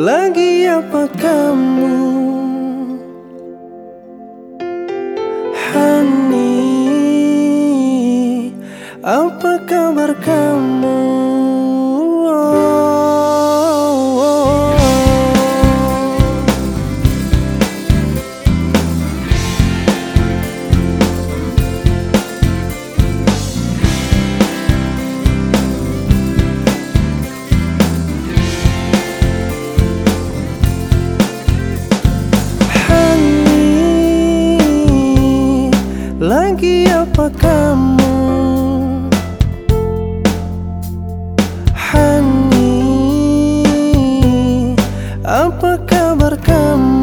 Lagi apa kamu? Hani Apa Kamu? Hani, apa kabar kamu?